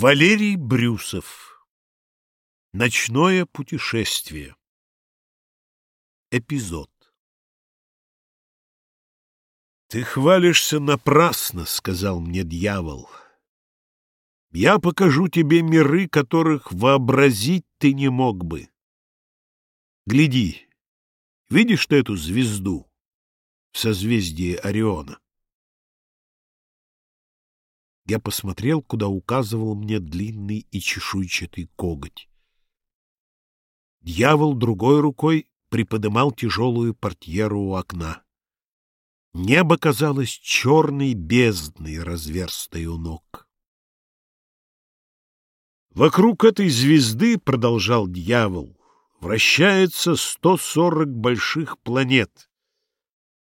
Валерий Брюсов. Ночное путешествие. Эпизод. «Ты хвалишься напрасно», — сказал мне дьявол. «Я покажу тебе миры, которых вообразить ты не мог бы. Гляди, видишь ты эту звезду в созвездии Ориона?» Я посмотрел, куда указывал мне длинный и чешуйчатый коготь. Дьявол другой рукой приподымал тяжелую портьеру у окна. Небо казалось черной бездной, разверстой у ног. Вокруг этой звезды, — продолжал дьявол, — вращается сто сорок больших планет,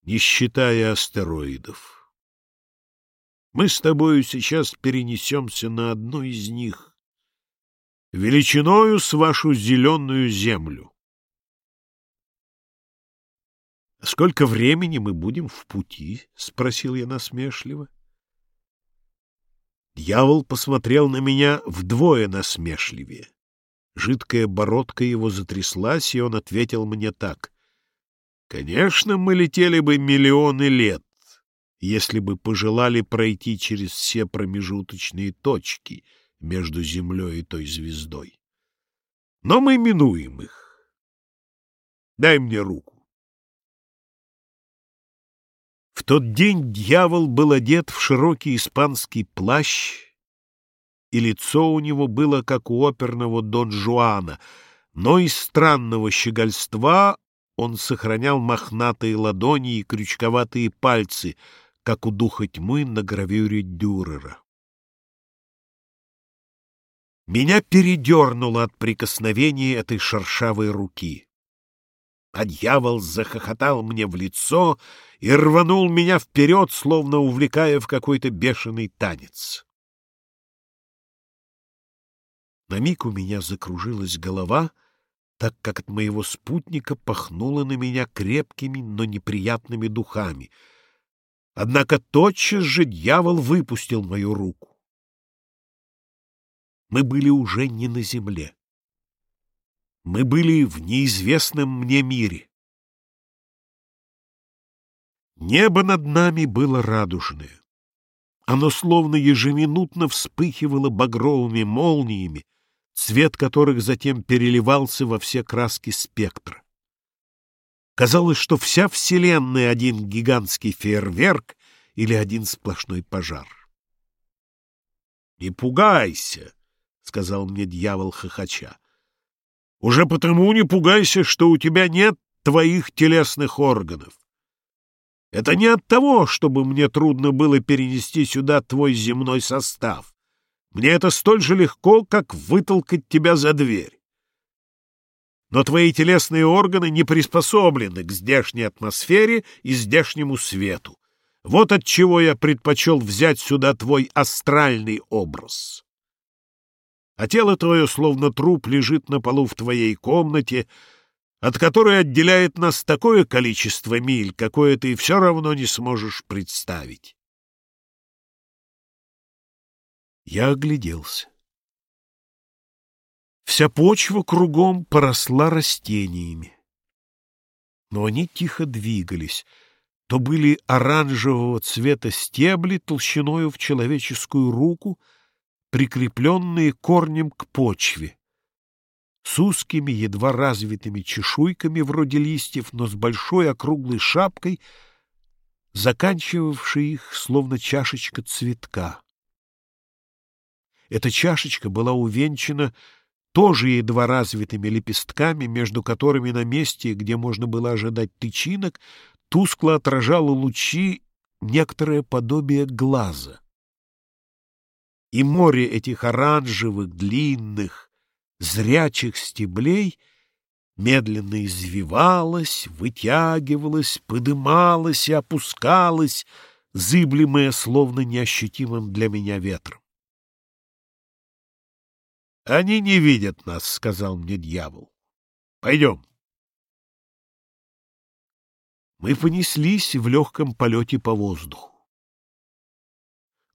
не считая астероидов. Мы с тобою сейчас перенесемся на одну из них, величиною с вашу зеленую землю. — Сколько времени мы будем в пути? — спросил я насмешливо. Дьявол посмотрел на меня вдвое насмешливее. Жидкая бородка его затряслась, и он ответил мне так. — Конечно, мы летели бы миллионы лет, если бы пожелали пройти через все промежуточные точки между Землей и той звездой. Но мы минуем их. Дай мне руку. В тот день дьявол был одет в широкий испанский плащ, и лицо у него было, как у оперного Дон Жуана, но из странного щегольства он сохранял мохнатые ладони и крючковатые пальцы — как у духа тьмы на гравюре Дюрера. Меня передернуло от прикосновения этой шершавой руки. А дьявол захохотал мне в лицо и рванул меня вперед, словно увлекая в какой-то бешеный танец. На миг у меня закружилась голова, так как от моего спутника пахнуло на меня крепкими, но неприятными духами — Однако тотчас же дьявол выпустил мою руку. Мы были уже не на земле. Мы были в неизвестном мне мире. Небо над нами было радужное. Оно словно ежеминутно вспыхивало багровыми молниями, цвет которых затем переливался во все краски спектра. Казалось, что вся Вселенная — один гигантский фейерверк или один сплошной пожар. — Не пугайся, — сказал мне дьявол хохоча. — Уже потому не пугайся, что у тебя нет твоих телесных органов. Это не от того, чтобы мне трудно было перенести сюда твой земной состав. Мне это столь же легко, как вытолкать тебя за дверь но твои телесные органы не приспособлены к здешней атмосфере и здешнему свету. Вот от чего я предпочел взять сюда твой астральный образ. А тело твое, словно труп, лежит на полу в твоей комнате, от которой отделяет нас такое количество миль, какое ты все равно не сможешь представить. Я огляделся. Вся почва кругом поросла растениями. Но они тихо двигались. То были оранжевого цвета стебли толщиною в человеческую руку, прикрепленные корнем к почве, с узкими, едва развитыми чешуйками вроде листьев, но с большой округлой шапкой, заканчивавшей их, словно чашечка цветка. Эта чашечка была увенчана тоже едва развитыми лепестками, между которыми на месте, где можно было ожидать тычинок, тускло отражало лучи некоторое подобие глаза. И море этих оранжевых, длинных, зрячих стеблей медленно извивалось, вытягивалось, подымалось и опускалось, зыблемое словно неощутимым для меня ветром. Они не видят нас, — сказал мне дьявол. Пойдем. Мы понеслись в легком полете по воздуху.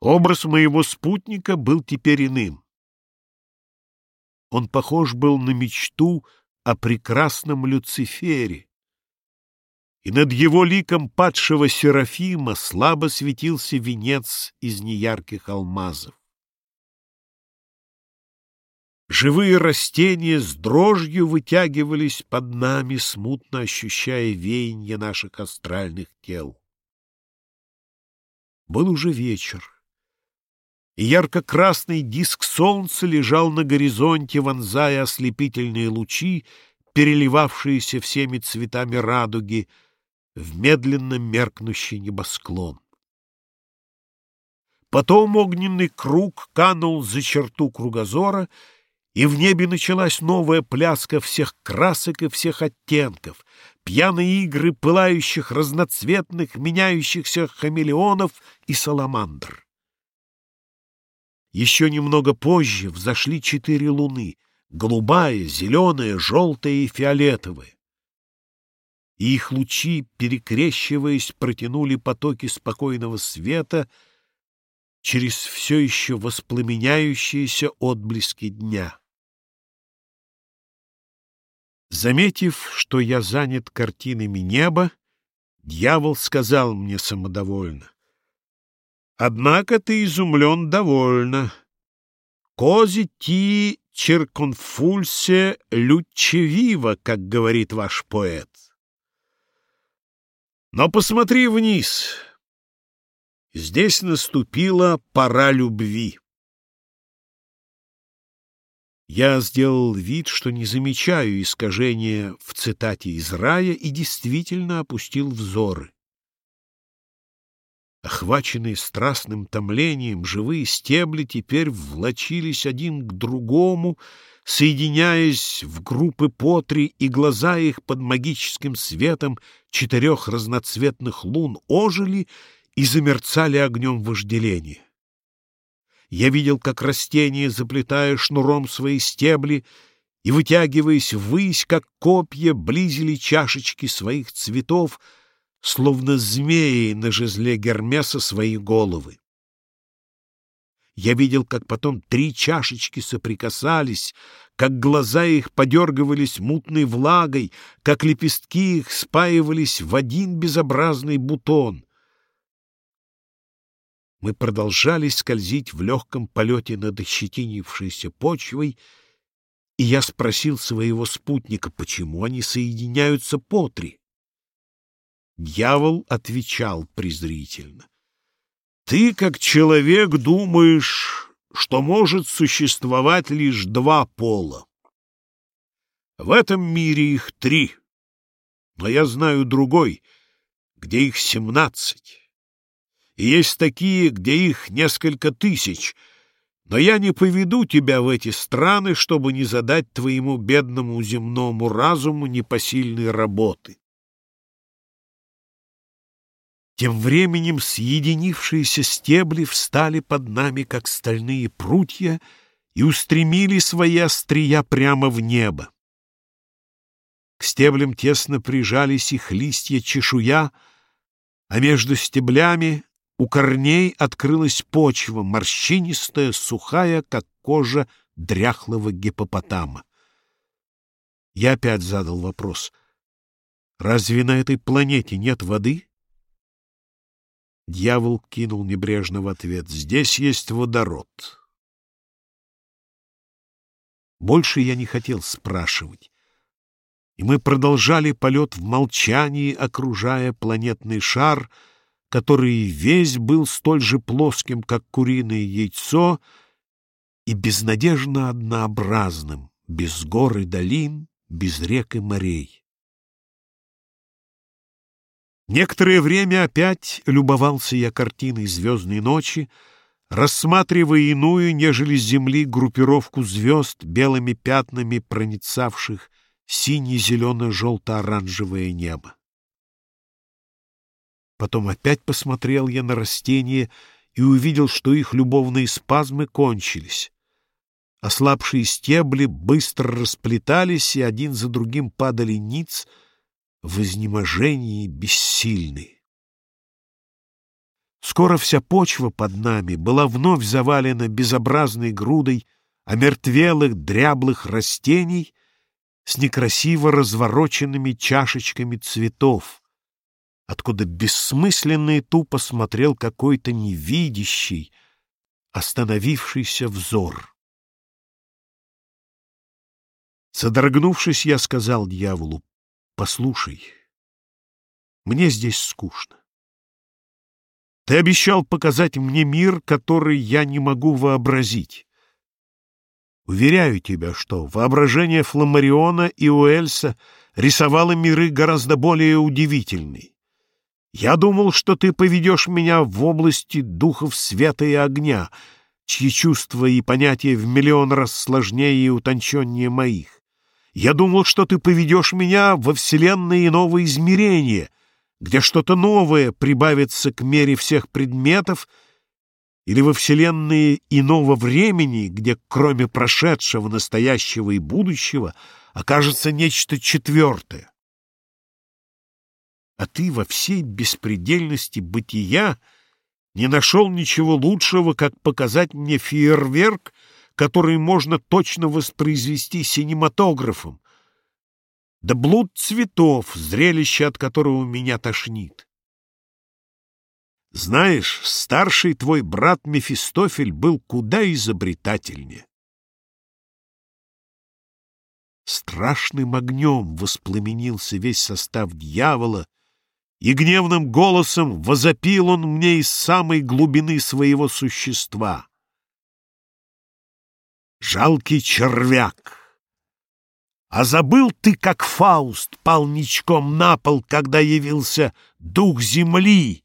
Образ моего спутника был теперь иным. Он похож был на мечту о прекрасном Люцифере, и над его ликом падшего Серафима слабо светился венец из неярких алмазов. Живые растения с дрожью вытягивались под нами, смутно ощущая веяние наших астральных тел. Был уже вечер, и ярко-красный диск солнца лежал на горизонте, вонзая ослепительные лучи, переливавшиеся всеми цветами радуги, в медленно меркнущий небосклон. Потом огненный круг канул за черту кругозора, и в небе началась новая пляска всех красок и всех оттенков, пьяные игры пылающих разноцветных, меняющихся хамелеонов и саламандр. Еще немного позже взошли четыре луны — голубая, зеленая, желтая и фиолетовая. И их лучи, перекрещиваясь, протянули потоки спокойного света через все еще воспламеняющиеся отблески дня. Заметив, что я занят картинами неба, дьявол сказал мне самодовольно. «Однако ты изумлен довольно. Кози ти черконфульсе лючевива, как говорит ваш поэт. Но посмотри вниз. Здесь наступила пора любви. Я сделал вид, что не замечаю искажения в цитате из рая и действительно опустил взоры. Охваченные страстным томлением, живые стебли теперь влочились один к другому, соединяясь в группы по три, и глаза их под магическим светом четырех разноцветных лун ожили и замерцали огнем вожделения. Я видел, как растения, заплетая шнуром свои стебли и вытягиваясь ввысь, как копья, близили чашечки своих цветов, словно змеи на жезле Гермеса свои головы. Я видел, как потом три чашечки соприкасались, как глаза их подергивались мутной влагой, как лепестки их спаивались в один безобразный бутон. Мы продолжали скользить в легком полете над ощетинившейся почвой, и я спросил своего спутника, почему они соединяются по три. Дьявол отвечал презрительно. «Ты, как человек, думаешь, что может существовать лишь два пола. В этом мире их три, но я знаю другой, где их семнадцать есть такие, где их несколько тысяч, но я не поведу тебя в эти страны, чтобы не задать твоему бедному земному разуму непосильной работы. Тем временем съединившиеся стебли встали под нами, как стальные прутья, и устремили свои острия прямо в небо. К стеблям тесно прижались их листья чешуя, а между стеблями у корней открылась почва, морщинистая, сухая, как кожа дряхлого гипопотама. Я опять задал вопрос. «Разве на этой планете нет воды?» Дьявол кинул небрежно в ответ. «Здесь есть водород». Больше я не хотел спрашивать. И мы продолжали полет в молчании, окружая планетный шар — который весь был столь же плоским, как куриное яйцо, и безнадежно однообразным, без гор и долин, без рек и морей. Некоторое время опять любовался я картиной звездной ночи, рассматривая иную, нежели с земли, группировку звезд, белыми пятнами проницавших сине-зелено-желто-оранжевое небо. Потом опять посмотрел я на растения и увидел, что их любовные спазмы кончились. Ослабшие стебли быстро расплетались, и один за другим падали ниц в изнеможении бессильные. Скоро вся почва под нами была вновь завалена безобразной грудой омертвелых дряблых растений с некрасиво развороченными чашечками цветов, откуда бессмысленно и тупо смотрел какой-то невидящий, остановившийся взор. Содрогнувшись, я сказал дьяволу, «Послушай, мне здесь скучно. Ты обещал показать мне мир, который я не могу вообразить. Уверяю тебя, что воображение Фламариона и Уэльса рисовало миры гораздо более удивительные. Я думал, что ты поведешь меня в области духов света и огня, чьи чувства и понятия в миллион раз сложнее и утонченнее моих. Я думал, что ты поведешь меня во вселенные новые измерения, где что-то новое прибавится к мере всех предметов, или во вселенные иного времени, где кроме прошедшего, настоящего и будущего окажется нечто четвертое. А ты во всей беспредельности бытия не нашел ничего лучшего, как показать мне фейерверк, который можно точно воспроизвести синематографом, да блуд цветов, зрелище от которого меня тошнит. Знаешь, старший твой брат Мефистофель был куда изобретательнее. Страшным огнем воспламенился весь состав дьявола, и гневным голосом возопил он мне из самой глубины своего существа. Жалкий червяк! А забыл ты, как Фауст пал ничком на пол, когда явился дух земли,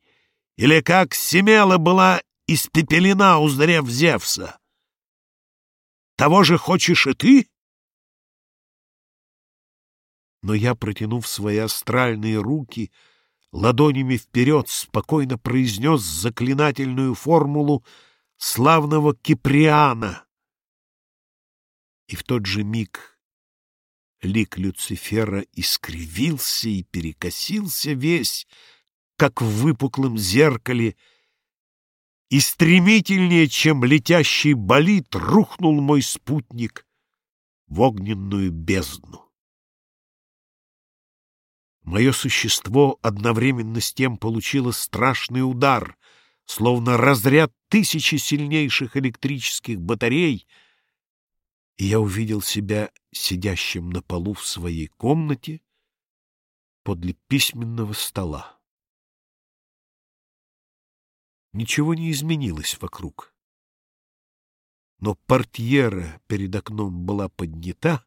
или как Семела была испепелена, узрев Зевса? Того же хочешь и ты? Но я, протянув свои астральные руки, ладонями вперед спокойно произнес заклинательную формулу славного Киприана. И в тот же миг лик Люцифера искривился и перекосился весь, как в выпуклом зеркале, и стремительнее, чем летящий болид, рухнул мой спутник в огненную бездну. Мое существо одновременно с тем получило страшный удар, словно разряд тысячи сильнейших электрических батарей, и я увидел себя сидящим на полу в своей комнате подле письменного стола. Ничего не изменилось вокруг. Но портьера перед окном была поднята,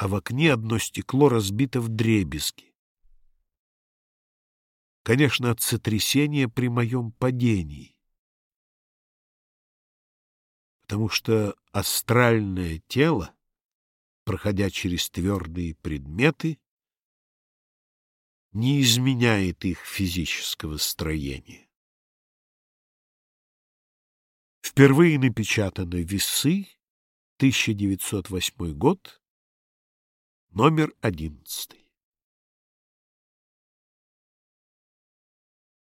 а в окне одно стекло разбито в дребезги. Конечно, от сотрясения при моем падении. Потому что астральное тело, проходя через твердые предметы, не изменяет их физического строения. Впервые напечатаны «Весы», 1908 год, номер одиннадцатый.